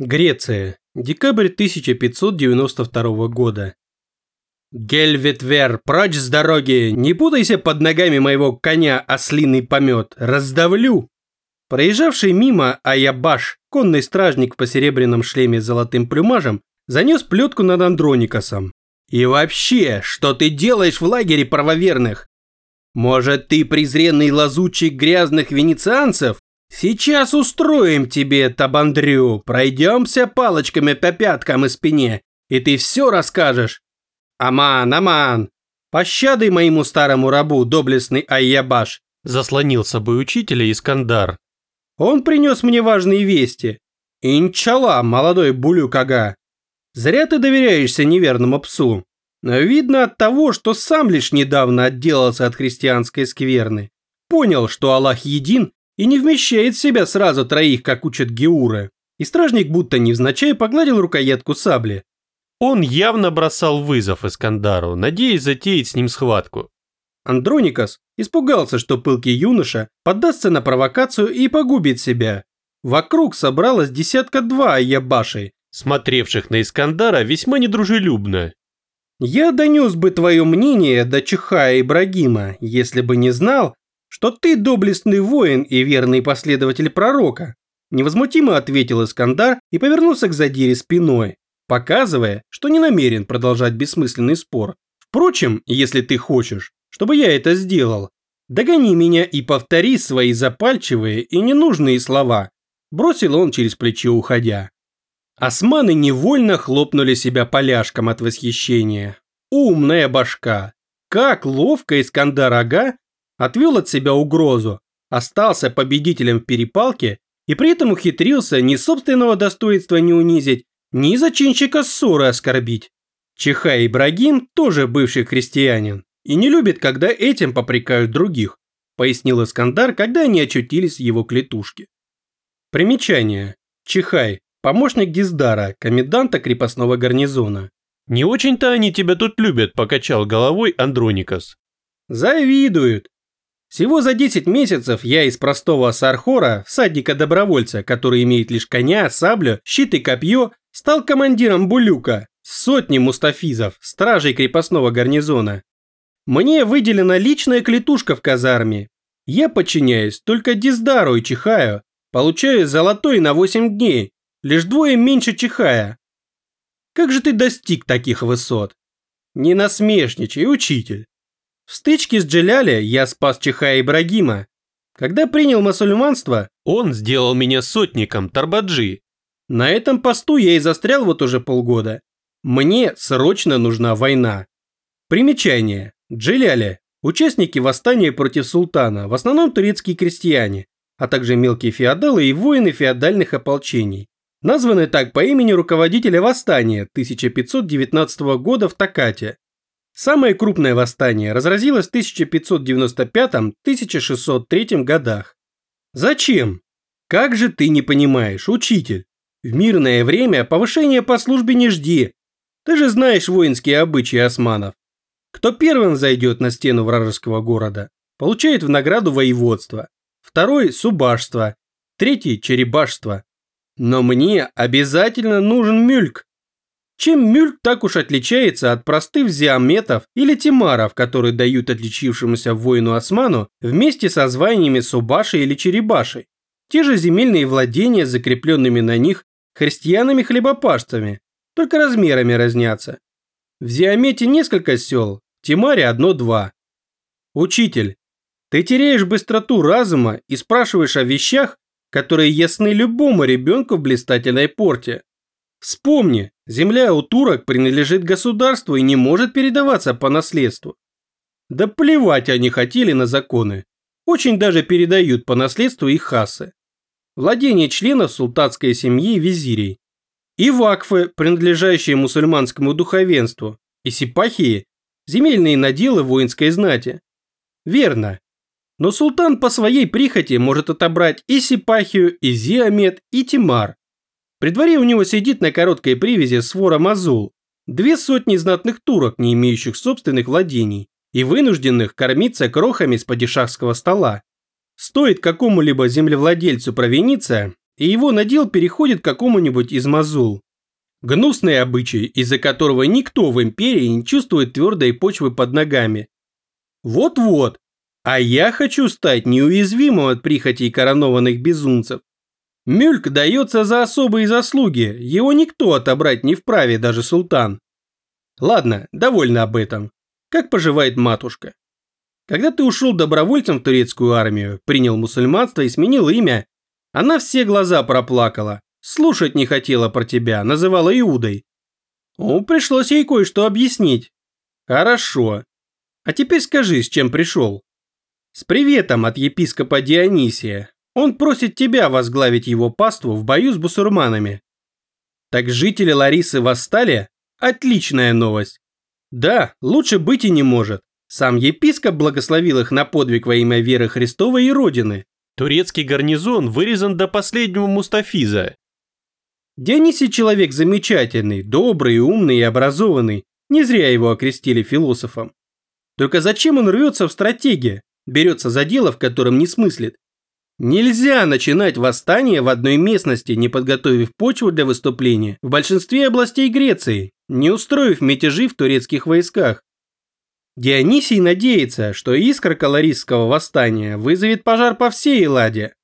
Греция. Декабрь 1592 года. Гельветвер, прочь с дороги! Не путайся под ногами моего коня ослиный помет! Раздавлю! Проезжавший мимо Аябаш, конный стражник в посеребряном шлеме с золотым плюмажем, занес плетку над Андроникосом. «И вообще, что ты делаешь в лагере правоверных? Может, ты презренный лазутчик грязных венецианцев? Сейчас устроим тебе, табандрю, пройдемся палочками по пяткам и спине, и ты все расскажешь. Аман, аман, пощады моему старому рабу, доблестный Айябаш, заслонил собой учителя Искандар. Он принес мне важные вести. Инчала, молодой Булюкага. Зря ты доверяешься неверному псу. Но видно от того, что сам лишь недавно отделался от христианской скверны. Понял, что Аллах един и не вмещает в себя сразу троих, как учат Геуры. И стражник будто невзначай погладил рукоятку сабли. Он явно бросал вызов Искандару, надеясь затеять с ним схватку. Андроникас испугался, что пылкий юноша поддастся на провокацию и погубит себя. Вокруг собралось десятка-два аябашей, смотревших на Искандара весьма недружелюбно. «Я донес бы твое мнение до Чихая Ибрагима, если бы не знал, что ты доблестный воин и верный последователь пророка», невозмутимо ответил Искандар и повернулся к задире спиной, показывая, что не намерен продолжать бессмысленный спор. «Впрочем, если ты хочешь, чтобы я это сделал, догони меня и повтори свои запальчивые и ненужные слова», бросил он через плечо уходя. Османы невольно хлопнули себя поляшком от восхищения. Умная башка! Как ловко Искандар Ага отвел от себя угрозу, остался победителем в перепалке и при этом ухитрился ни собственного достоинства не унизить, ни зачинщика ссоры оскорбить. Чихай Ибрагим тоже бывший христианин и не любит, когда этим попрекают других, пояснил Искандар, когда они очутились в его клетушке. Примечание. Чихай помощник Гиздара, коменданта крепостного гарнизона. «Не очень-то они тебя тут любят», – покачал головой Андроникас. «Завидуют. Всего за 10 месяцев я из простого сархора, всадника-добровольца, который имеет лишь коня, саблю, щит и копье, стал командиром Булюка, сотни мустафизов, стражей крепостного гарнизона. Мне выделена личная клетушка в казарме. Я подчиняюсь только Диздару и чихаю, получаю золотой на 8 дней, лишь двое меньше чихая. Как же ты достиг таких высот? Не насмешничай, учитель. В стычке с Джеляли я спас чихая Ибрагима. Когда принял мусульманство, он сделал меня сотником Тарбаджи. На этом посту я и застрял вот уже полгода. Мне срочно нужна война. Примечание. Джеляли – участники восстания против султана, в основном турецкие крестьяне, а также мелкие феодалы и воины феодальных ополчений названы так по имени руководителя восстания 1519 года в Такате. Самое крупное восстание разразилось в 1595-1603 годах. Зачем? Как же ты не понимаешь, учитель? В мирное время повышения по службе не жди. Ты же знаешь воинские обычаи османов. Кто первым зайдет на стену вражеского города, получает в награду воеводство. Второй – субашство. Третий – черебашство. Но мне обязательно нужен мюльк. Чем мюльк так уж отличается от простых зиаметов или тимаров, которые дают отличившемуся воину осману вместе со званиями субаши или черебашей? Те же земельные владения с закрепленными на них христианами-хлебопашцами, только размерами разнятся. В Зиамете несколько сел, Тимаре одно-два. Учитель, ты теряешь быстроту разума и спрашиваешь о вещах, которые ясны любому ребенку в блистательной порте. Вспомни, земля у турок принадлежит государству и не может передаваться по наследству. Да плевать они хотели на законы. Очень даже передают по наследству их хасы. Владение членов султанской семьи визирей. И вакфы, принадлежащие мусульманскому духовенству. И сипахии – земельные наделы воинской знати. Верно, но султан по своей прихоти может отобрать и Сипахию, и Зиамет, и Тимар. При дворе у него сидит на короткой привязи свора Мазул, две сотни знатных турок, не имеющих собственных владений, и вынужденных кормиться крохами с падишахского стола. Стоит какому-либо землевладельцу провиниться, и его надел переходит какому-нибудь из мазул. Гнусный обычай, из-за которого никто в империи не чувствует твердой почвы под ногами. Вот-вот, а я хочу стать неуязвимым от прихотей коронованных безумцев. Мюльк дается за особые заслуги, его никто отобрать не вправе, даже султан. Ладно, довольно об этом. Как поживает матушка? Когда ты ушел добровольцем в турецкую армию, принял мусульманство и сменил имя, она все глаза проплакала, слушать не хотела про тебя, называла Иудой. Ну, пришлось ей кое-что объяснить. Хорошо. А теперь скажи, с чем пришел? С приветом от епископа Дионисия. Он просит тебя возглавить его паству в бою с бусурманами. Так жители Ларисы восстали? Отличная новость. Да, лучше быть и не может. Сам епископ благословил их на подвиг во имя веры Христовой и Родины. Турецкий гарнизон вырезан до последнего Мустафиза. Дионисий человек замечательный, добрый, умный и образованный. Не зря его окрестили философом. Только зачем он рвется в стратегии? берется за дело, в котором не смыслит. Нельзя начинать восстание в одной местности, не подготовив почву для выступления в большинстве областей Греции, не устроив мятежи в турецких войсках. Дионисий надеется, что искра калорийского восстания вызовет пожар по всей Элладе.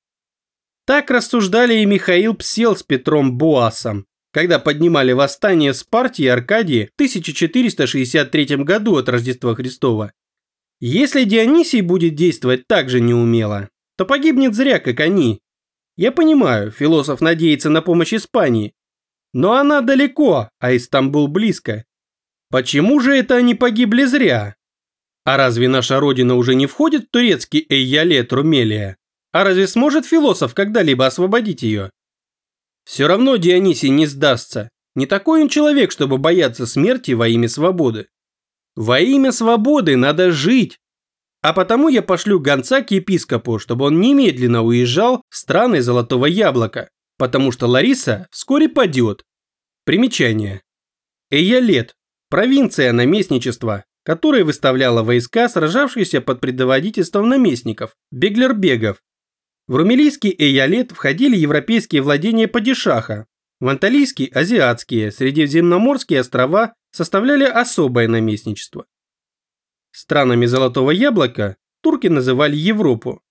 Так рассуждали и Михаил Псел с Петром Буасом, когда поднимали восстание в Спарте и Аркадии в 1463 году от Рождества Христова. Если Дионисий будет действовать так же неумело, то погибнет зря, как они. Я понимаю, философ надеется на помощь Испании. Но она далеко, а Истамбул близко. Почему же это они погибли зря? А разве наша родина уже не входит в турецкий Эйялет Румелия? А разве сможет философ когда-либо освободить ее? Все равно Дионисий не сдастся. Не такой он человек, чтобы бояться смерти во имя свободы. Во имя свободы надо жить. А потому я пошлю гонца к епископу, чтобы он немедленно уезжал в страны Золотого Яблока, потому что Лариса вскоре падет. Примечание. Эйялет – провинция наместничества, которая выставляла войска, сражавшиеся под предводительством наместников, беглербегов. В румелийский Эйялет входили европейские владения падишаха, в анталийский – азиатские, средиземноморские острова составляли особое наместничество. Странами Золотого Яблока турки называли Европу.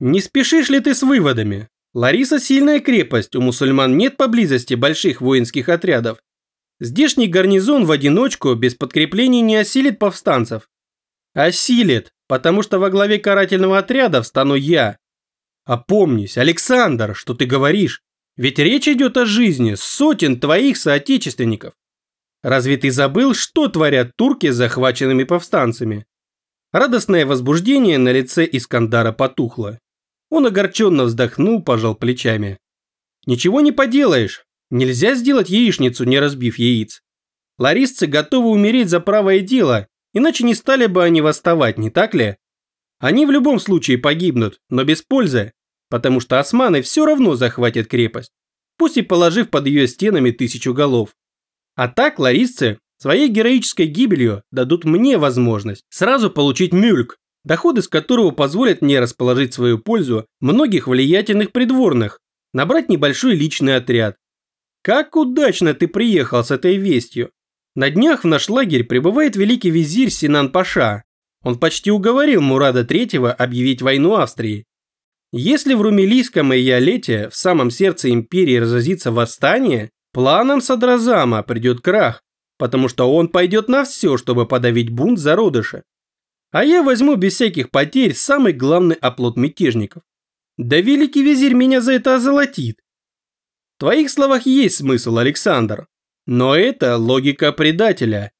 Не спешишь ли ты с выводами? Лариса сильная крепость, у мусульман нет поблизости больших воинских отрядов. Здешний гарнизон в одиночку без подкреплений не осилит повстанцев. Осилит, потому что во главе карательного отряда встану я. Опомнись, Александр, что ты говоришь? Ведь речь идет о жизни сотен твоих соотечественников. Разве ты забыл, что творят турки с захваченными повстанцами? Радостное возбуждение на лице Искандара потухло. Он огорченно вздохнул, пожал плечами. Ничего не поделаешь. Нельзя сделать яичницу, не разбив яиц. Ларисцы готовы умереть за правое дело, иначе не стали бы они восставать, не так ли? Они в любом случае погибнут, но без пользы, потому что османы все равно захватят крепость, пусть и положив под ее стенами тысячу голов. А так ларисцы своей героической гибелью дадут мне возможность сразу получить мюльк, доходы с которого позволят мне расположить свою пользу многих влиятельных придворных, набрать небольшой личный отряд. Как удачно ты приехал с этой вестью. На днях в наш лагерь прибывает великий визирь Синан Паша. Он почти уговорил Мурада III объявить войну Австрии. Если в Румелийском Иолете в самом сердце империи разразится восстание, Планам Садразама придет крах, потому что он пойдет на все, чтобы подавить бунт зародыша. А я возьму без всяких потерь самый главный оплот мятежников. Да великий визирь меня за это озолотит. В твоих словах есть смысл, Александр, но это логика предателя.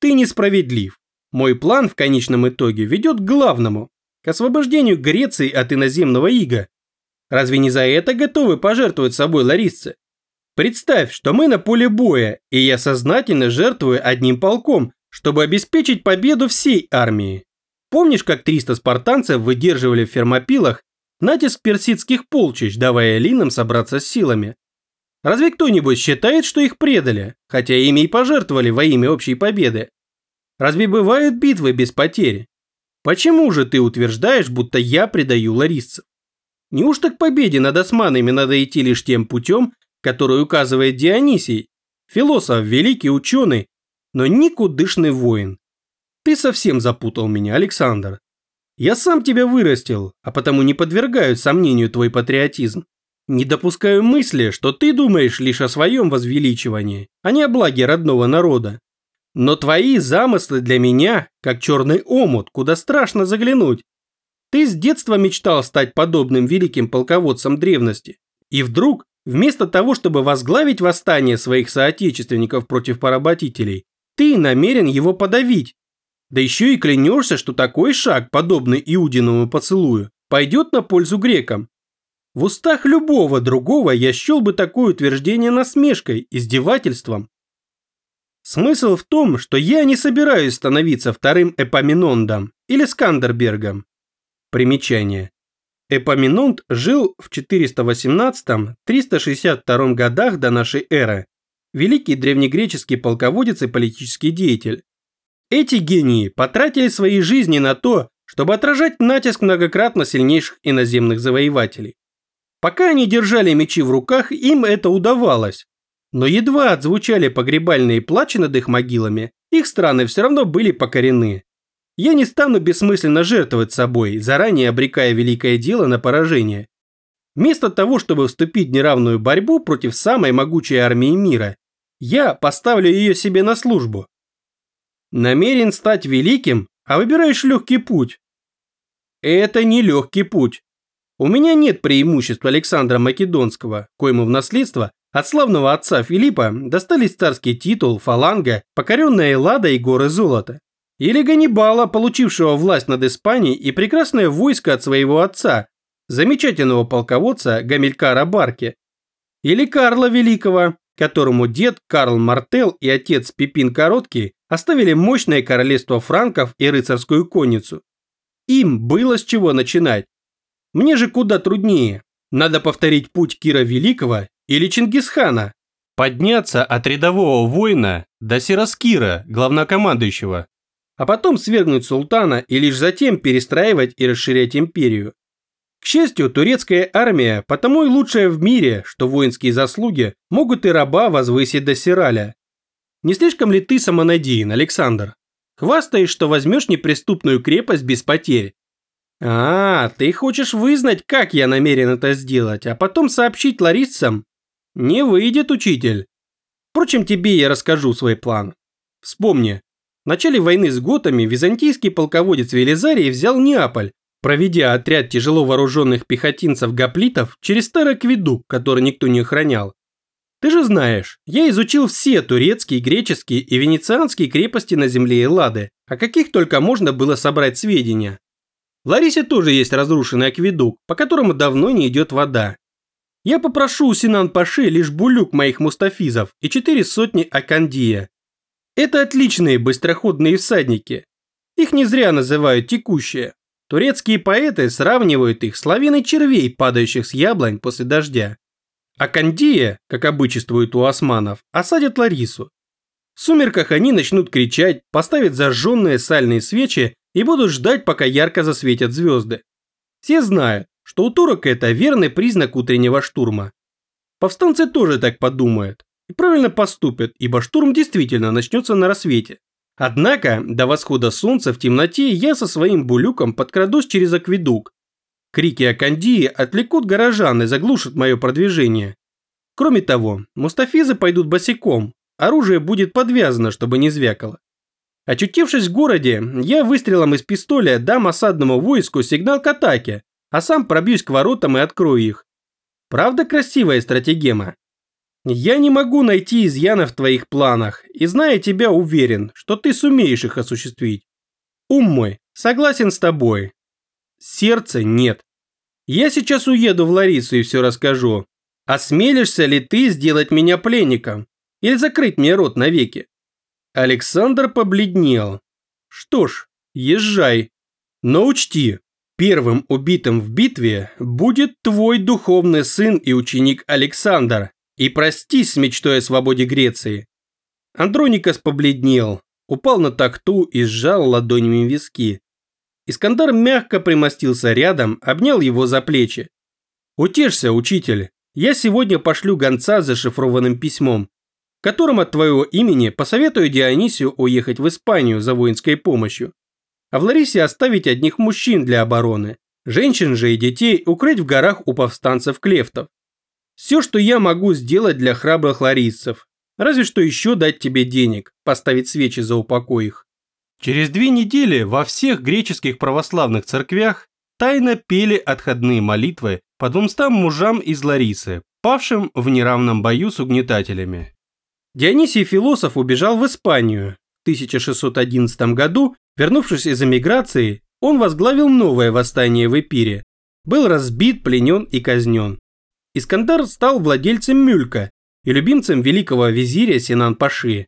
Ты несправедлив. Мой план в конечном итоге ведет к главному, к освобождению Греции от иноземного ига. Разве не за это готовы пожертвовать собой ларисцы? Представь, что мы на поле боя, и я сознательно жертвую одним полком, чтобы обеспечить победу всей армии. Помнишь, как 300 спартанцев выдерживали в фермопилах натиск персидских полчищ, давая линам собраться с силами? Разве кто-нибудь считает, что их предали, хотя ими и пожертвовали во имя общей победы? Разве бывают битвы без потерь? Почему же ты утверждаешь, будто я предаю ларисцев? Неужто к победе над османами надо идти лишь тем путем, который указывает Дионисий, философ, великий ученый, но никудышный воин? Ты совсем запутал меня, Александр. Я сам тебя вырастил, а потому не подвергаю сомнению твой патриотизм. Не допускаю мысли, что ты думаешь лишь о своем возвеличивании, а не о благе родного народа. Но твои замыслы для меня, как черный омут, куда страшно заглянуть. Ты с детства мечтал стать подобным великим полководцем древности. И вдруг, вместо того, чтобы возглавить восстание своих соотечественников против поработителей, ты намерен его подавить. Да еще и клянешься, что такой шаг, подобный Иудиному поцелую, пойдет на пользу грекам. В устах любого другого я счел бы такое утверждение насмешкой, издевательством. Смысл в том, что я не собираюсь становиться вторым Эпаминондом или Скандербергом. Примечание. Эпаминонт жил в 418-362 годах до нашей эры. Великий древнегреческий полководец и политический деятель. Эти гении потратили свои жизни на то, чтобы отражать натиск многократно сильнейших иноземных завоевателей. Пока они держали мечи в руках, им это удавалось. Но едва отзвучали погребальные плачи над их могилами, их страны все равно были покорены. Я не стану бессмысленно жертвовать собой, заранее обрекая великое дело на поражение. Вместо того, чтобы вступить в неравную борьбу против самой могучей армии мира, я поставлю ее себе на службу. Намерен стать великим, а выбираешь легкий путь. Это не легкий путь. У меня нет преимуществ Александра Македонского, коему в наследство от славного отца Филиппа достались царский титул, фаланга, покоренная Эллада и горы золота. Или Ганнибала, получившего власть над Испанией и прекрасное войско от своего отца, замечательного полководца Гамилькара Барки. Или Карла Великого, которому дед Карл Мартел и отец Пипин Короткий оставили мощное королевство франков и рыцарскую конницу. Им было с чего начинать. Мне же куда труднее. Надо повторить путь Кира Великого или Чингисхана. Подняться от рядового воина до Сираскира, главнокомандующего. А потом свергнуть султана и лишь затем перестраивать и расширять империю. К счастью, турецкая армия потому и лучшая в мире, что воинские заслуги могут и раба возвысить до Сираля. Не слишком ли ты самонадеян, Александр? Хвастаешь, что возьмешь неприступную крепость без потерь, а, ты хочешь вызнать, как я намерен это сделать, а потом сообщить Ларисам? Не выйдет, учитель. Впрочем, тебе я расскажу свой план. Вспомни, в начале войны с готами византийский полководец Велизарий взял Неаполь, проведя отряд тяжело вооруженных пехотинцев-гоплитов через старый акведук, который никто не охранял. Ты же знаешь, я изучил все турецкие, греческие и венецианские крепости на земле Эллады, о каких только можно было собрать сведения. В Ларисе тоже есть разрушенный акведук, по которому давно не идет вода. Я попрошу у Синан Паши лишь булюк моих мустафизов и четыре сотни Акандия. Это отличные быстроходные всадники. Их не зря называют текущие. Турецкие поэты сравнивают их с лавиной червей, падающих с яблонь после дождя. Акандия, как обычествуют у османов, осадят Ларису. В сумерках они начнут кричать, поставят зажженные сальные свечи и будут ждать, пока ярко засветят звезды. Все знают, что у турок это верный признак утреннего штурма. Повстанцы тоже так подумают и правильно поступят, ибо штурм действительно начнется на рассвете. Однако до восхода солнца в темноте я со своим булюком подкрадусь через акведук. Крики Акандии отвлекут горожан и заглушат мое продвижение. Кроме того, мустафизы пойдут босиком, оружие будет подвязано, чтобы не звякало. Очутившись в городе, я выстрелом из пистоля дам осадному войску сигнал к атаке, а сам пробьюсь к воротам и открою их. Правда красивая стратегема? Я не могу найти изъяна в твоих планах, и зная тебя, уверен, что ты сумеешь их осуществить. Ум мой, согласен с тобой. Сердца нет. Я сейчас уеду в Ларису и все расскажу. Осмелишься ли ты сделать меня пленником? Или закрыть мне рот навеки? Александр побледнел. Что ж, езжай. Но учти, первым убитым в битве будет твой духовный сын и ученик Александр. И простись с мечтой о свободе Греции. Андроникас побледнел, упал на такту и сжал ладонями виски. Искандар мягко примостился рядом, обнял его за плечи. Утешься, учитель. Я сегодня пошлю гонца с зашифрованным письмом, которым от твоего имени посоветую Дионисию уехать в Испанию за воинской помощью, а в Ларисе оставить одних мужчин для обороны, женщин же и детей укрыть в горах у повстанцев Клефтов. Все, что я могу сделать для храбрых ларисцев, разве что еще дать тебе денег, поставить свечи за упокой их. Через две недели во всех греческих православных церквях тайно пели отходные молитвы по двумстам мужам из Ларисы, павшим в неравном бою с угнетателями. Дионисий Философ убежал в Испанию. В 1611 году, вернувшись из эмиграции, он возглавил новое восстание в Эпире. Был разбит, пленен и казнен. Искандар стал владельцем Мюлька и любимцем великого визиря Синан-Паши.